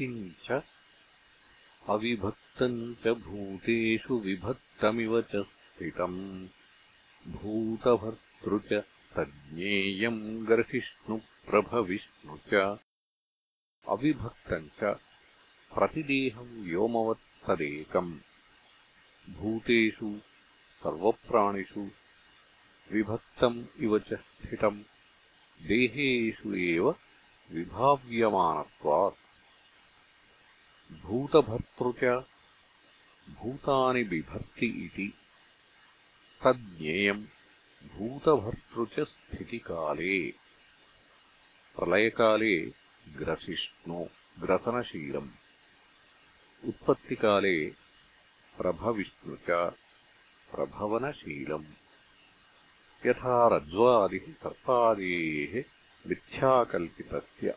विभक्तिम् च अविभक्तम् च भूतेषु विभक्तमिव च स्थितम्। भूतभर्तृ च तज्ज्ञेयम् ग्रसिष्णुप्रभविष्णु च। अविभक्तम् च प्रतिदेहम् व्योमवत्तदेकम् भूतेषु सर्वप्राणिषु विभक्तम् इव च स्थितम्। देहेषु एव विभाव्यमानत्वात् भूतभर्तृ च भूतानि बिभर्ति इति। तज्ज्ञेयम् भूतभर्तृ च स्थितिकाले। प्रलयकाले ग्रसिष्णो ग्रसनशीलम्। उत्पत्तिकाले प्रभविष्णु च प्रभवनशीलम्। यथा रज्ज्वादिः सर्पादेः मिथ्याकल्पितस्य